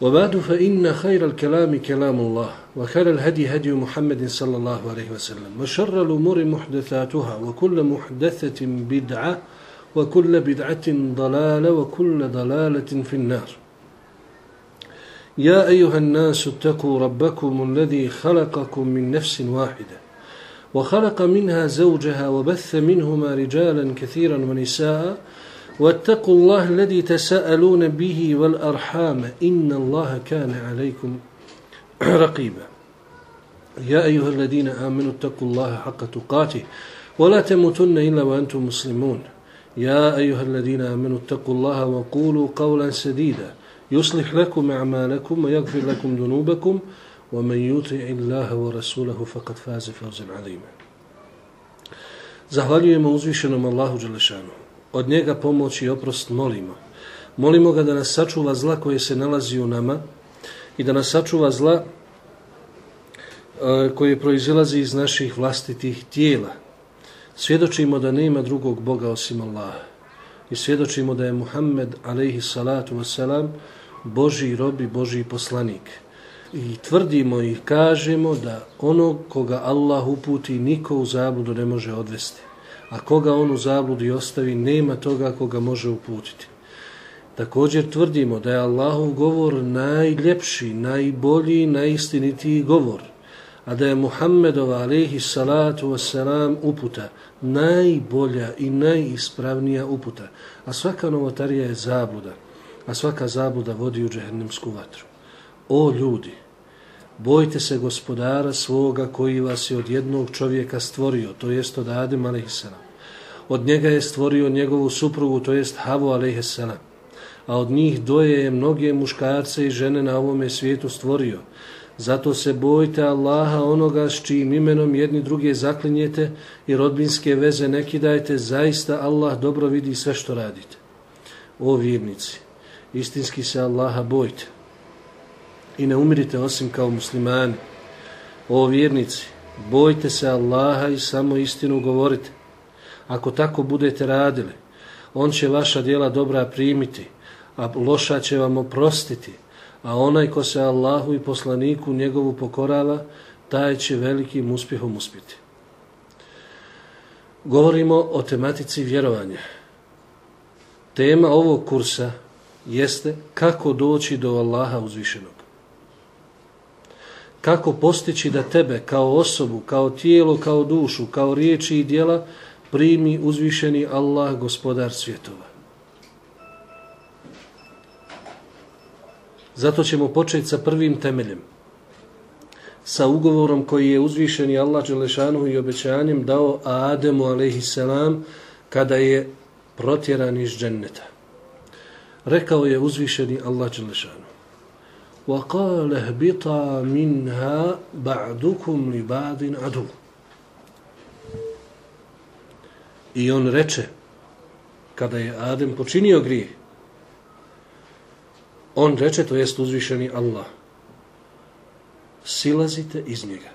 وبعد فإن خير الكلام كلام الله وخير الهدي هدي محمد صلى الله عليه وسلم وشر الأمور محدثاتها وكل محدثة بدعة وكل بدعة ضلالة وكل ضلالة في النار. يا أيها الناس اتقوا ربكم الذي خلقكم من نفس واحدة وخلق منها زوجها وبث منهما رجالا كثيرا ونساء واتقوا الله الذي تساءلون به والأرحام إن الله كان عليكم رقيبا. يا أيها الذين آمنوا اتقوا الله حق تقاته ولا تموتن إلا وأنتم مسلمون. يا أيها الذين آمنوا اتقوا الله وقولوا قولا سديدا. يصلح لكم أعمالكم ويغفر لكم ذنوبكم. ومن يطع الله ورسوله فقد فاز فوزا عظيما. Zahvaljujemo uzvišenom Allahu Đelešanu. Od njega pomoć i oprost molimo. Molimo ga da nas sačuva zla koje se nalazi u nama i da nas sačuva zla koje proizilazi iz naših vlastitih tijela. Svjedočimo da nema drugog Boga osim Allaha. I svjedočimo da je Muhammed alaihi salatu wasalam Boži rob i Boži poslanik. I tvrdimo i kažemo da onog koga Allah uputi niko u zabludu ne može odvesti. A koga on u zabludi ostavi nema toga koga može uputiti. Također tvrdimo da je Allahov govor najljepši, najbolji, najistinitiji govor a da je Muhammedova alaihi salatu wasalam uputa najbolja i najispravnija uputa. A svaka novotarija je zabluda, a svaka zabluda vodi u džehennemsku vatru. O ljudi, bojte se gospodara svoga koji vas je od jednog čovjeka stvorio, to jest od Adem a.s. Od njega je stvorio njegovu suprugu, to jest Havu a.s. A od njih doje je mnoge muškarce i žene na ovome svijetu stvorio, zato se bojte Allaha onoga s čijim imenom jedni druge zaklinjete i rodbinske veze ne kidajte, zaista Allah dobro vidi sve što radite. O vjernici, istinski se Allaha bojte i ne umirite osim kao muslimani. O vjernici, bojte se Allaha i samo istinu govorite. Ako tako budete radili, On će vaša djela dobra primiti, a loša će vam oprostiti a onaj ko se Allahu i poslaniku njegovu pokorava, taj će velikim uspjehom uspjeti. Govorimo o tematici vjerovanja. Tema ovog kursa jeste kako doći do Allaha uzvišenog. Kako postići da tebe kao osobu, kao tijelo, kao dušu, kao riječi i dijela primi uzvišeni Allah, gospodar svjetova. Zato ćemo početi sa prvim temeljem. Sa ugovorom koji je uzvišeni Allah Đelešanu i obećanjem dao Ademu a.s. kada je protjeran iz dženneta. Rekao je uzvišeni Allah Đelešanu. وَقَالَ هْبِطَا مِنْهَا بَعْدُكُمْ لِبَعْدٍ عَدُوٍ I on reče, kada je Adem počinio grijeh, On reče, to jest uzvišeni Allah. Silazite iz njega.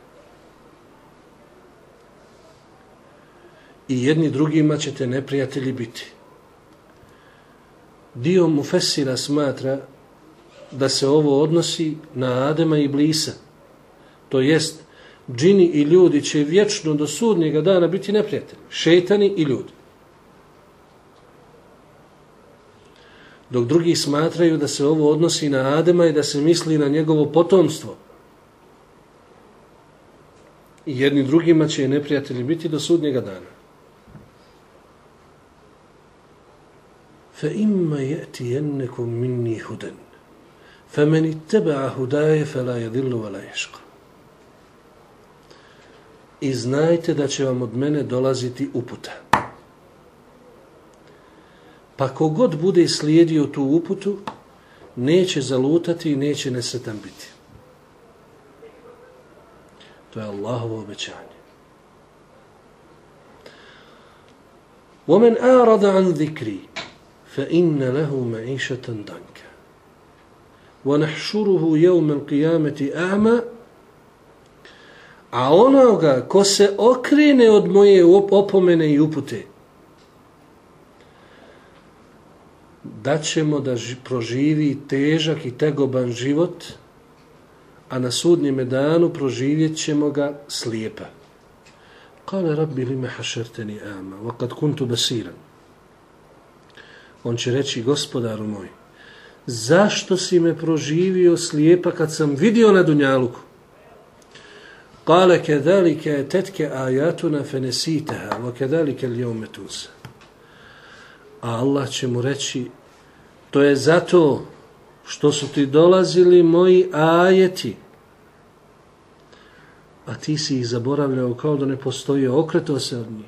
I jedni drugima ćete neprijatelji biti. Dio mu Fesira smatra da se ovo odnosi na Adema i Blisa. To jest, džini i ljudi će vječno do sudnjega dana biti neprijatelji. Šetani i ljudi. dok drugi smatraju da se ovo odnosi na Adema i da se misli na njegovo potomstvo. I jedni drugima će neprijatelji biti do sudnjega dana. Fa imma minni faman ittaba'a hudaya fala yadhillu wa la. I znajte da će vam od mene dolaziti uputa. Pa kogod bude slijedio tu uputu, neće zalutati i neće nesetan biti. To je Allahovo obećanje. وَمَنْ أَعْرَضَ عَنْ ذِكْرِي فَإِنَّ لَهُ مَعِيشَةً دَنْكَ وَنَحْشُرُهُ يَوْمَ الْقِيَامَةِ أَعْمَى A onoga ko se okrene od moje opomene i upute, da ćemo da proživi težak i tegoban život, a na sudnjem danu proživjet ćemo ga slijepa. Kale rabbi li me hašerteni ama, vakad kuntu basiran. On će reći, gospodaru moj, zašto si me proživio slijepa kad sam vidio na Dunjaluku? Kale kedalike tetke ajatuna fenesiteha, wa kedalike lijome tusa. A Allah će mu reći, to je zato što su ti dolazili moji ajeti, a ti si ih zaboravljao kao da ne postoji, okretao se od njih,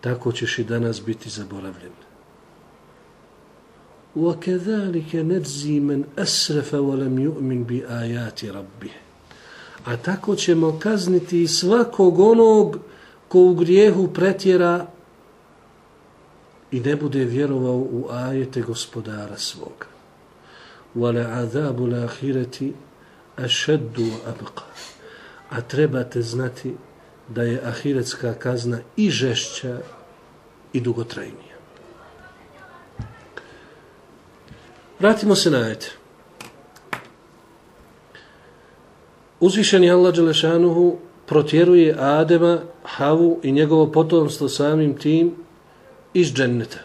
tako ćeš i danas biti zaboravljen. وَكَذَلِكَ نَجْزِي مَنْ أَسْرَفَ وَلَمْ يُؤْمِنْ بِآيَاتِ رَبِّهِ a tako ćemo kazniti svakog onog ko u grijehu pretjera i ne bude vjerovao u ajete gospodara svoga. Wala azabu lahireti ašeddu abqa. A trebate znati da je ahiretska kazna i žešća i dugotrajnija. Vratimo se na ajete. Uzvišeni Allah Đelešanuhu protjeruje Adema, Havu i njegovo potomstvo samim tim iz dženneta.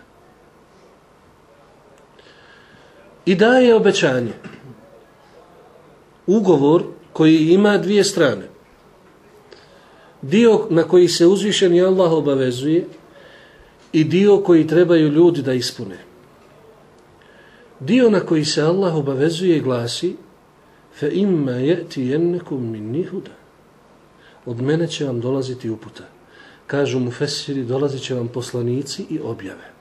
I daje obećanje. Ugovor koji ima dvije strane. Dio na koji se uzvišeni Allah obavezuje i dio koji trebaju ljudi da ispune. Dio na koji se Allah obavezuje glasi fe imma yati yannakum minni huda. Od mene će vam dolaziti uputa kažu mu Fesiri, dolazit će vam poslanici i objave.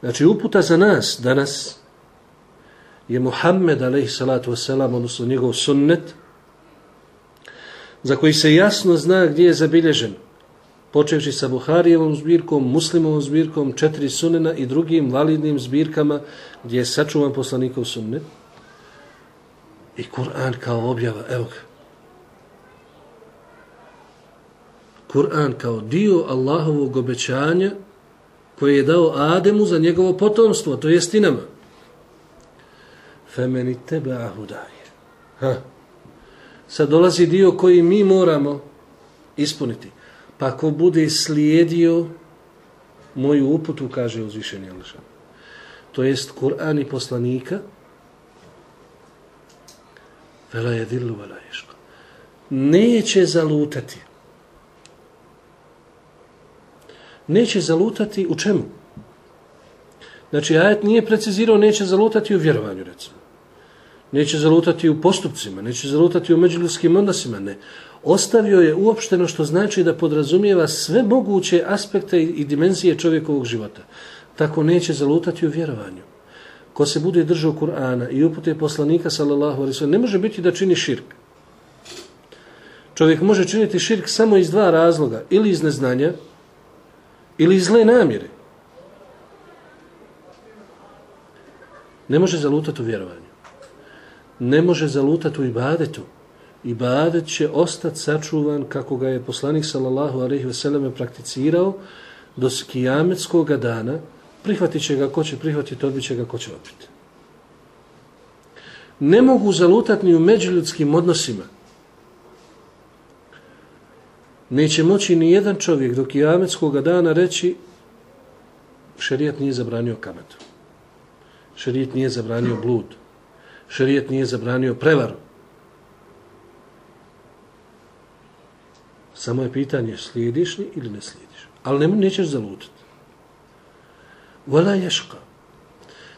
Znači, uputa za nas danas je Muhammed, alaih salatu wasalam, odnosno njegov sunnet, za koji se jasno zna gdje je zabilježen, počevši sa Buharijevom zbirkom, muslimovom zbirkom, četiri sunena i drugim validnim zbirkama gdje je sačuvan poslanikov sunnet. I Kur'an kao objava, evo ga, Kur'an kao dio Allahovog obećanja koje je dao Ademu za njegovo potomstvo, to jest i nama. Femeni tebe. Sad dolazi dio koji mi moramo ispuniti. Pa ko bude slijedio moju uputu, kaže uzvišenje Alšan. To jest Kur'an i poslanika, vela je dillu, vela. Neće zalutati. neće zalutati u čemu? Znači, ajet nije precizirao neće zalutati u vjerovanju, recimo. Neće zalutati u postupcima, neće zalutati u međuljudskim odnosima, ne. Ostavio je uopšteno što znači da podrazumijeva sve moguće aspekte i dimenzije čovjekovog života. Tako neće zalutati u vjerovanju. Ko se bude držao Kur'ana i upute poslanika, sallallahu alaihi ne može biti da čini širk. Čovjek može činiti širk samo iz dva razloga. Ili iz neznanja, ili iz zle namjere. Ne može zalutati u vjerovanju. Ne može zalutati u ibadetu. Ibadet će ostati sačuvan kako ga je poslanik sallallahu alaihi ve selleme prakticirao do kijametskog dana. Prihvatit će ga ko će prihvatiti, odbit će ga ko će odbiti. Ne mogu zalutati ni u međuljudskim odnosima neće moći ni jedan čovjek do kijametskog dana reći šerijat nije zabranio kametu. Šerijat nije zabranio blud. Šerijat nije zabranio prevaru. Samo je pitanje slijediš li ili ne slijediš. Ali ne, nećeš zalutati. Vala ješka.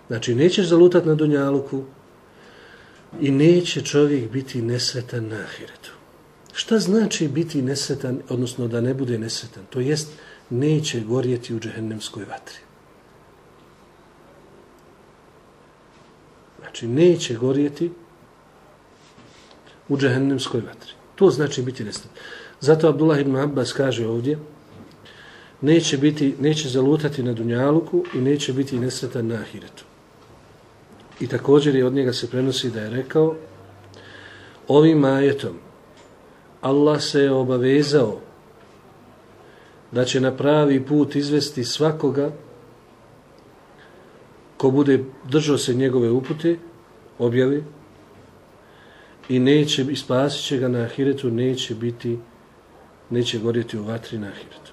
Znači, nećeš zalutati na Dunjaluku i neće čovjek biti nesretan na Ahiretu. Šta znači biti nesetan, odnosno da ne bude nesetan? To jest, neće gorjeti u džehennemskoj vatri. Znači, neće gorjeti u džehennemskoj vatri. To znači biti nesetan. Zato Abdullah ibn Abbas kaže ovdje, neće, biti, neće zalutati na Dunjaluku i neće biti nesretan na Ahiretu. I također je od njega se prenosi da je rekao ovim ajetom Allah se je obavezao da će na pravi put izvesti svakoga ko bude držao se njegove upute, objavi, i neće, ispasit će ga na ahiretu, neće biti, neće gorjeti u vatri na ahiretu.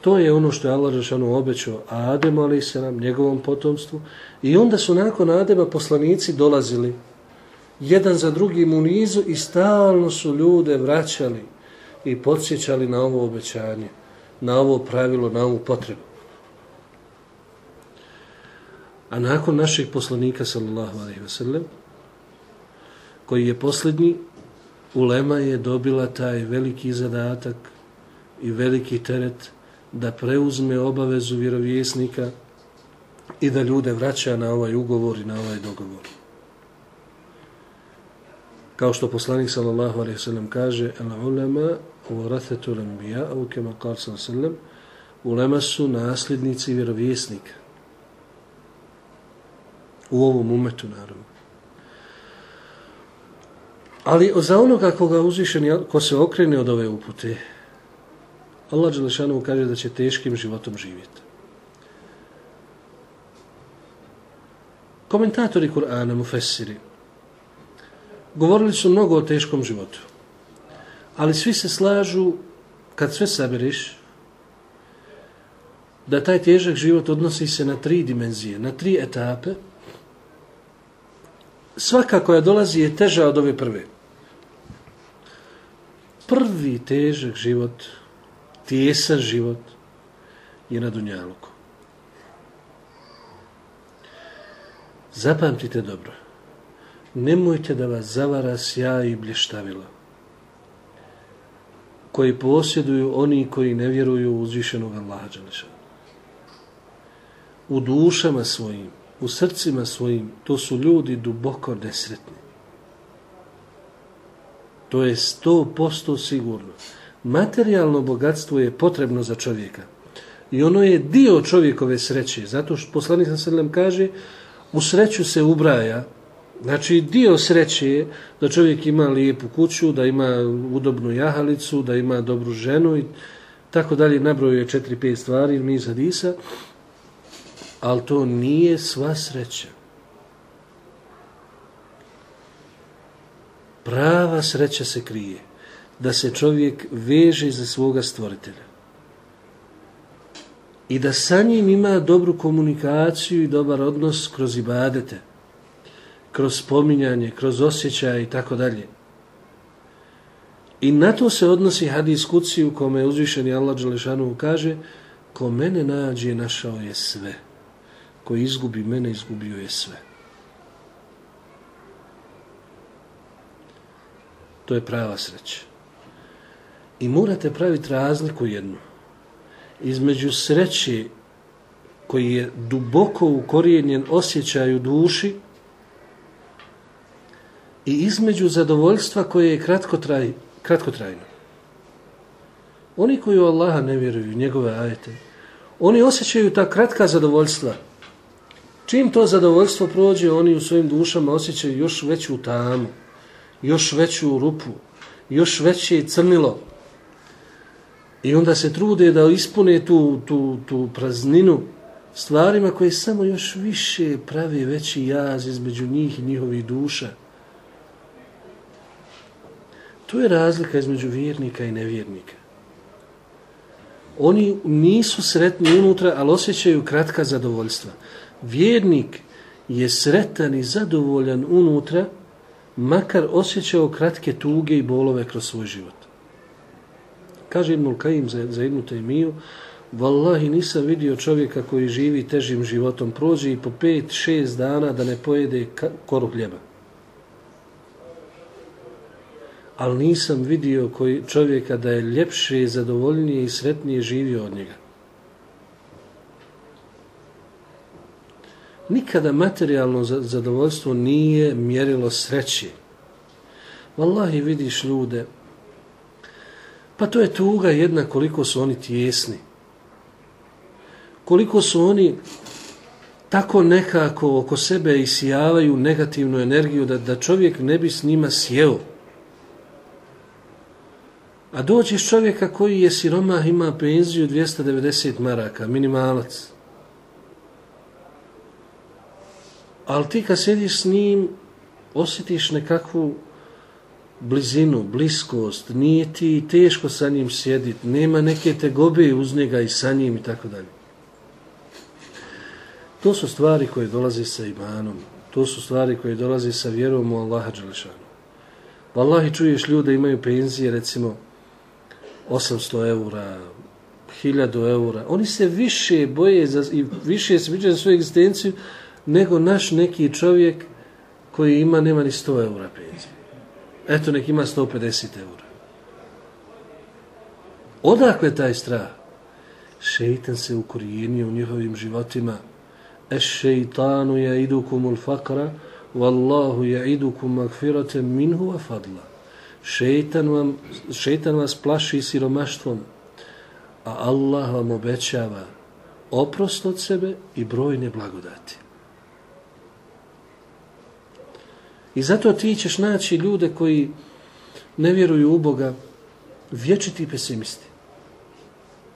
To je ono što je Allah Žešanu obećao Ademu, ali nam, njegovom potomstvu. I onda su nakon Adema poslanici dolazili jedan za drugim u nizu i stalno su ljude vraćali i podsjećali na ovo obećanje, na ovo pravilo, na ovu potrebu. A nakon naših poslanika, sallallahu alaihi wasallam, koji je posljednji, Ulema je dobila taj veliki zadatak i veliki teret da preuzme obavezu vjerovjesnika i da ljude vraća na ovaj ugovor i na ovaj dogovor. Kao što poslanik sallallahu alejhi ve sellem kaže: "El ulema warathatul anbiya", au kema qala sallallahu ulema su nasljednici vjerovjesnika. U ovom umetu, naravno. Ali za onoga koga uzvišen, ko se okrene od ove upute, Allah Đelešanu kaže da će teškim životom živjeti. Komentatori Kur'ana, mufessiri, govorili su mnogo o teškom životu. Ali svi se slažu, kad sve saberiš, da taj težak život odnosi se na tri dimenzije, na tri etape. Svaka koja dolazi je teža od ove prve. Prvi težak život, tijesan život je na Dunjaluku. Zapamtite dobro nemojte da vas zavara sjaj i blještavila koji posjeduju oni koji ne vjeruju u uzvišenog Allaha. U dušama svojim, u srcima svojim, to su ljudi duboko nesretni. To je sto posto sigurno. Materijalno bogatstvo je potrebno za čovjeka. I ono je dio čovjekove sreće. Zato što poslanik sa kaže u sreću se ubraja Znači, dio sreće je da čovjek ima lijepu kuću, da ima udobnu jahalicu, da ima dobru ženu i tako dalje. Nabroju je četiri, pet stvari, mi zadisa. Ali to nije sva sreća. Prava sreća se krije. Da se čovjek veže za svoga stvoritelja. I da sa njim ima dobru komunikaciju i dobar odnos kroz ibadete kroz spominjanje, kroz osjećaj i tako dalje. I na to se odnosi hadis kuci u kome je uzvišeni Allah Đelešanu kaže ko mene nađe, našao je sve. Ko izgubi mene, izgubio je sve. To je prava sreća. I morate praviti razliku jednu. Između sreće koji je duboko ukorijenjen osjećaju duši, i između zadovoljstva koje je kratko traj, kratkotrajno. Oni koji u Allaha ne vjeruju, njegove ajete, oni osjećaju ta kratka zadovoljstva. Čim to zadovoljstvo prođe, oni u svojim dušama osjećaju još veću tamu, još veću rupu, još veće crnilo. I onda se trude da ispune tu, tu, tu prazninu stvarima koje samo još više pravi veći jaz između njih i njihovih duša. To je razlika između vjernika i nevjernika. Oni nisu sretni unutra, ali osjećaju kratka zadovoljstva. Vjernik je sretan i zadovoljan unutra, makar osjećao kratke tuge i bolove kroz svoj život. Kaže Ibnul Kajim za, za jednu temiju, Wallahi nisam vidio čovjeka koji živi težim životom, prođe i po pet, šest dana da ne pojede koru hljeba. ali nisam vidio koji čovjeka da je ljepše, zadovoljnije i sretnije živio od njega. Nikada materijalno zadovoljstvo nije mjerilo sreće. Wallahi vidiš ljude, Pa to je tuga jedna koliko su oni tjesni. Koliko su oni tako nekako oko sebe isijavaju negativnu energiju da, da čovjek ne bi s njima sjeo. A dođeš čovjeka koji je siromah, ima penziju 290 maraka, minimalac. Ali ti kad sjediš s njim, osjetiš nekakvu blizinu, bliskost, nije ti teško sa njim sjediti, nema neke tegobe uz njega i sa njim i tako dalje. To su stvari koje dolaze sa imanom, to su stvari koje dolaze sa vjerom u Allaha Đelešanu. Wallahi čuješ ljude imaju penzije recimo 800 eura, 1000 eura. Oni se više boje za, i više se za svoju egzistenciju nego naš neki čovjek koji ima, nema ni 100 eura penzije. Eto, nek ima 150 eura. Odakle taj strah? Šeitan se ukorijenio u njihovim životima. Es šeitanu ja idukumul fakra, wallahu ja idukum magfirate minhu a fadla. Šeitan, vam, šeitan vas plaši siromaštvom, a Allah vam obećava oprost od sebe i brojne blagodati. I zato ti ćeš naći ljude koji ne vjeruju u Boga, vječiti pesimisti.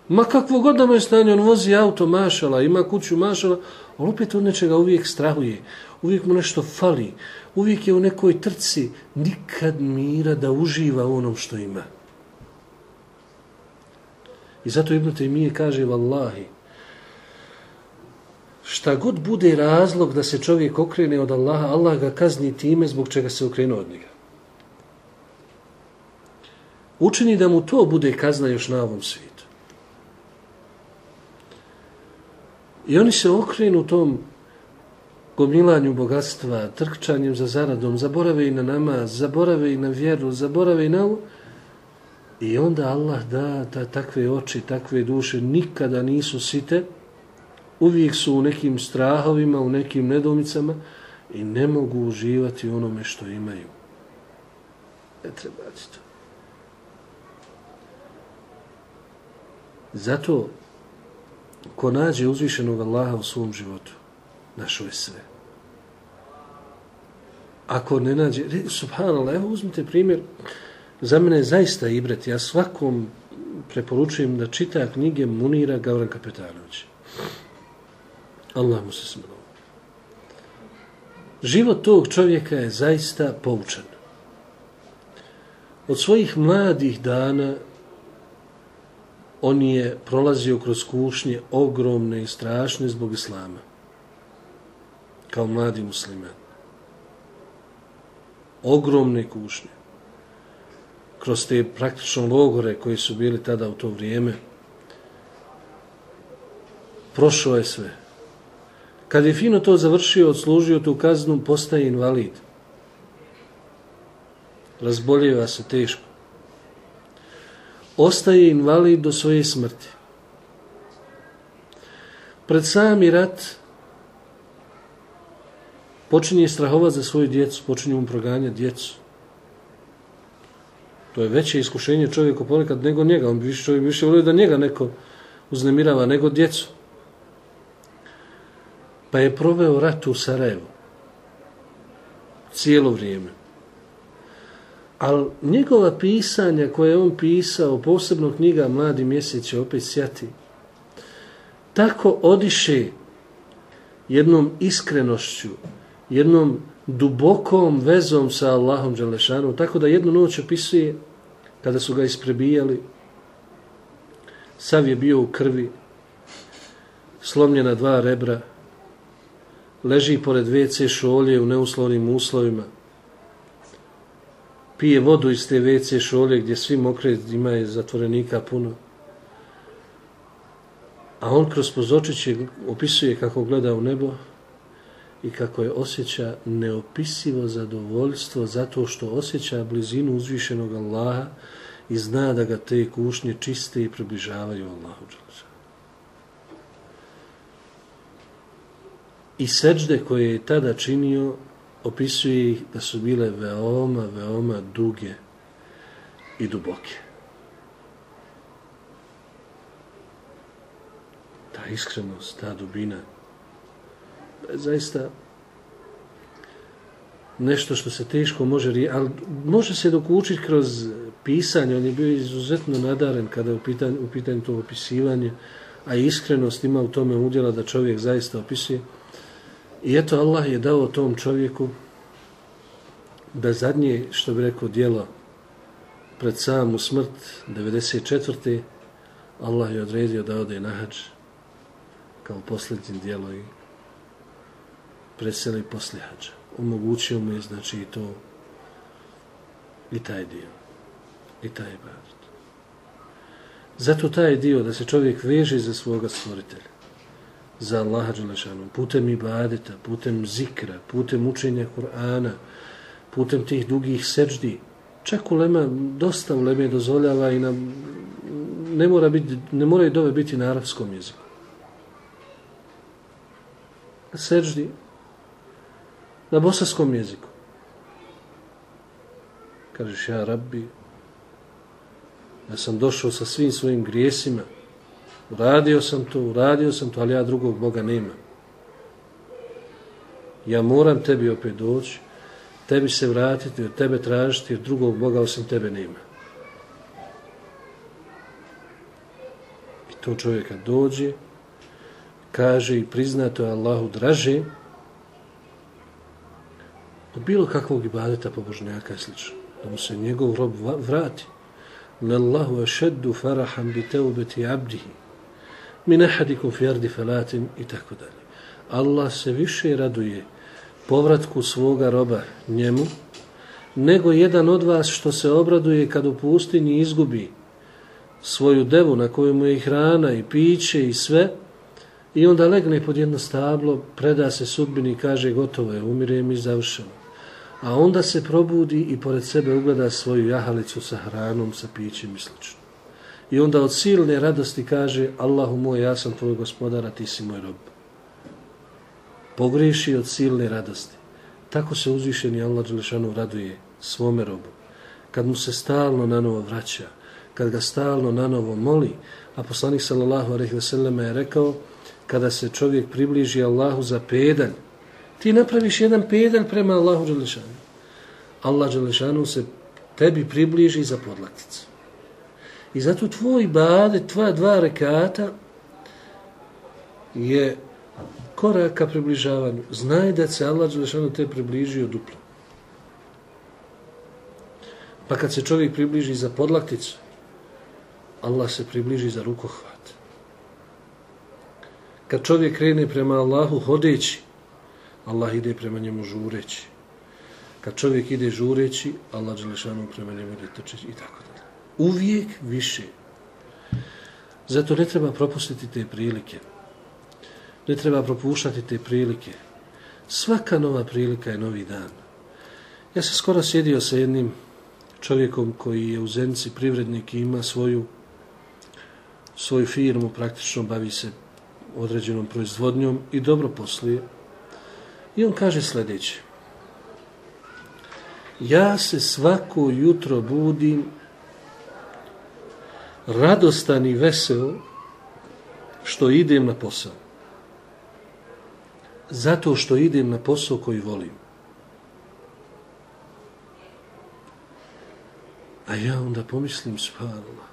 Ma kakvo god da je stanje, on vozi auto mašala, ima kuću mašala, ali opet od nečega uvijek strahuje, uvijek mu nešto fali, uvijek je u nekoj trci, nikad mira da uživa u onom što ima. I zato Ibn Taymiye kaže, vallahi, šta god bude razlog da se čovjek okrene od Allaha, Allah ga kazni time zbog čega se okrene od njega. Učini da mu to bude kazna još na ovom svijetu. I oni se okrenu tom gomilanju bogatstva, trkčanjem za zaradom, zaborave i na namaz, zaborave i na vjeru, zaborave i na. I onda Allah da, da takve oči, takve duše nikada nisu site, uvijek su u nekim strahovima, u nekim nedomicama i ne mogu uživati onome što imaju. Ne treba to. Zato, ko nađe uzvišenog Allaha u svom životu, našo je sve. Ako ne nađe, subhanallah, evo uzmite primjer, za mene je zaista ibret, ja svakom preporučujem da čita knjige Munira Gavran Kapetanovića. Allah mu se smilo. Život tog čovjeka je zaista poučan. Od svojih mladih dana on je prolazio kroz kušnje ogromne i strašne zbog islama. Kao mladi musliman. Ogromne kušnje. Kroz te praktično logore koji su bili tada u to vrijeme. Prošao je sve. Kad je fino to završio, odslužio tu kaznu, postaje invalid. Razboljeva se teško. Ostaje invalid do svoje smrti. Pred sami rat počinje strahovati za svoju djecu, počinje mu proganjati djecu. To je veće iskušenje čovjeku ponekad nego njega. On bi više, više volio da njega neko uznemirava nego djecu pa je proveo rat u Sarajevu. Cijelo vrijeme. Ali njegova pisanja koje je on pisao, posebno knjiga Mladi mjesec će opet sjati, tako odiše jednom iskrenošću, jednom dubokom vezom sa Allahom Đalešanom, tako da jednu noć opisuje kada su ga isprebijali, sav je bio u krvi, slomljena dva rebra, leži pored WC šolje u neuslovnim uslovima, pije vodu iz te WC šolje gdje svi mokre ima je zatvorenika puno. A on kroz pozočiće opisuje kako gleda u nebo i kako je osjeća neopisivo zadovoljstvo zato što osjeća blizinu uzvišenog Allaha i zna da ga te kušnje čiste i približavaju Allahu. i seđde koje je tada činio opisuje ih da su bile veoma, veoma duge i duboke. Ta iskrenost, ta dubina je zaista nešto što se teško može riješiti, ali može se dokučiti kroz pisanje, on je bio izuzetno nadaren kada je u pitanju, u pitanju to opisivanje, a iskrenost ima u tome udjela da čovjek zaista opisuje i eto Allah je dao tom čovjeku da zadnje, što bi rekao, dijelo pred samu smrt, 94. Allah je odredio da ode na hađ kao posljednje dijelo i preseli poslije hađa. Omogućio mu je znači i to i taj dio i taj ibadet. Zato taj dio da se čovjek veže za svoga stvoritelja, za Allaha Đelešanom, putem ibadeta, putem zikra, putem učenja Kur'ana, putem tih dugih seđdi, čak ulema, dosta uleme dozvoljava i nam ne mora biti, ne moraju dove biti na arapskom jeziku. Seđdi na bosanskom jeziku. Kažeš ja rabbi, ja sam došao sa svim svojim grijesima, uradio sam to, uradio sam to, ali ja drugog Boga nemam. Ja moram tebi opet doći, tebi se vratiti, od tebe tražiti, jer drugog Boga osim tebe nema. I to čovjeka dođe, kaže i prizna to je Allahu draže od bilo kakvog ibadeta pobožnjaka i slično. Da mu se njegov rob vrati. Lallahu ašeddu farahan bi teubeti abdihi min ahadikum fi ardi falatin i tako dalje. Allah se više raduje povratku svoga roba njemu, nego jedan od vas što se obraduje kad u pustinji izgubi svoju devu na kojoj mu je i hrana i piće i sve i onda legne pod jedno stablo, preda se sudbini i kaže gotovo je, umirem i završeno. A onda se probudi i pored sebe ugleda svoju jahalicu sa hranom, sa pićem i sl. I onda od silne radosti kaže Allahu moj, ja sam tvoj gospodar, a ti si moj rob pogriješi od silne radosti. Tako se uzvišeni Allah Đelešanu raduje svome robu. Kad mu se stalno na novo vraća, kad ga stalno na novo moli, a poslanik sallallahu alejhi ve je rekao kada se čovjek približi Allahu za pedalj, ti napraviš jedan pedalj prema Allahu Đelešanu. Allah Đelešanu se tebi približi za podlakticu. I zato tvoj bade, tvoja dva rekata je korak ka približavanju. Znaj da se Allah Đelešanu te približio duplo. Pa kad se čovjek približi za podlakticu, Allah se približi za rukohvat. Kad čovjek krene prema Allahu hodeći, Allah ide prema njemu žureći. Kad čovjek ide žureći, Allah Đelešanu prema njemu ide trčeći i tako dalje. Uvijek više. Zato ne treba propustiti te prilike. Ne treba propuštati te prilike. Svaka nova prilika je novi dan. Ja sam skoro sjedio sa jednim čovjekom koji je u Zenci privrednik i ima svoju, svoju firmu, praktično bavi se određenom proizvodnjom i dobro posluje. I on kaže sljedeće. Ja se svako jutro budim radostan i vesel što idem na posao zato što idem na posao koji volim. A ja onda pomislim, spala.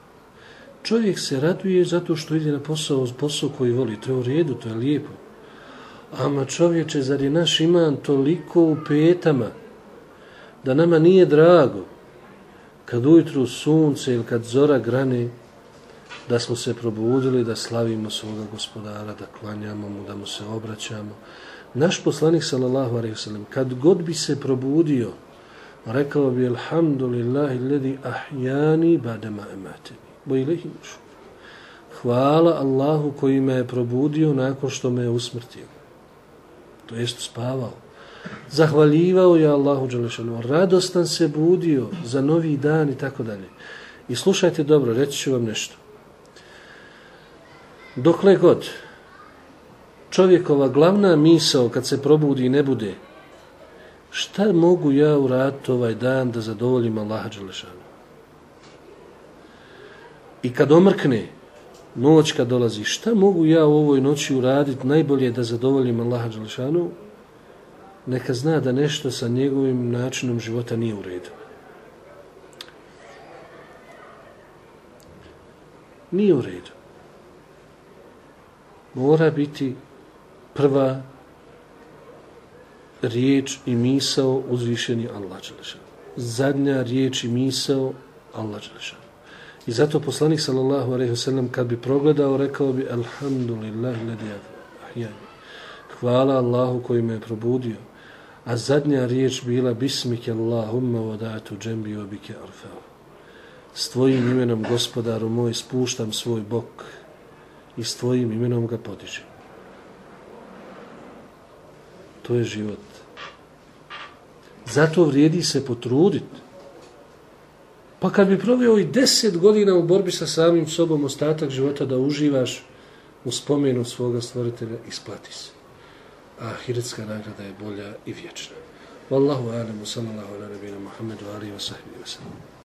Čovjek se raduje zato što ide na posao, posao koji voli. To je u redu, to je lijepo. Ama čovječe, zar je naš iman toliko u petama da nama nije drago kad ujutru sunce ili kad zora grane da smo se probudili da slavimo svoga gospodara, da klanjamo mu, da mu se obraćamo. Naš poslanik sallallahu alejhi ve kad god bi se probudio, rekao bi alhamdulillahi alladhi ahyani ba'da ma amatani. Hvala Allahu koji me je probudio nakon što me je usmrtio. To jest spavao. Zahvaljivao je Allahu dželešanu, radostan se budio za novi dan i tako dalje. I slušajte dobro, reći ću vam nešto. Dokle god čovjekova glavna misao kad se probudi i ne bude šta mogu ja uraditi ovaj dan da zadovoljim Allaha Đelešanu? I kad omrkne, noć kad dolazi, šta mogu ja u ovoj noći uraditi najbolje da zadovoljim Allaha Đalšanu, neka zna da nešto sa njegovim načinom života nije u redu. Nije u redu. Mora biti prva riječ i misao uzvišeni Allah Đalšanu. Zadnja riječ i misao Allah Đalšanu. I zato poslanik sallallahu alejhi ve sellem kad bi progledao rekao bi alhamdulillah ahyan. Hvala Allahu koji me je probudio. A zadnja riječ bila bismike Allahumma wadatu džembi wa arfao. S tvojim imenom gospodaru moj spuštam svoj bok i s tvojim imenom ga podižem. To je život. Zato vrijedi se potruditi Pa kad bi proveo i deset godina u borbi sa samim sobom ostatak života da uživaš u spomenu svoga stvoritelja, isplati se. A hiretska nagrada je bolja i vječna. Wallahu alamu sallallahu ala nabina Muhammedu alihi wa sahbihi wa sallam.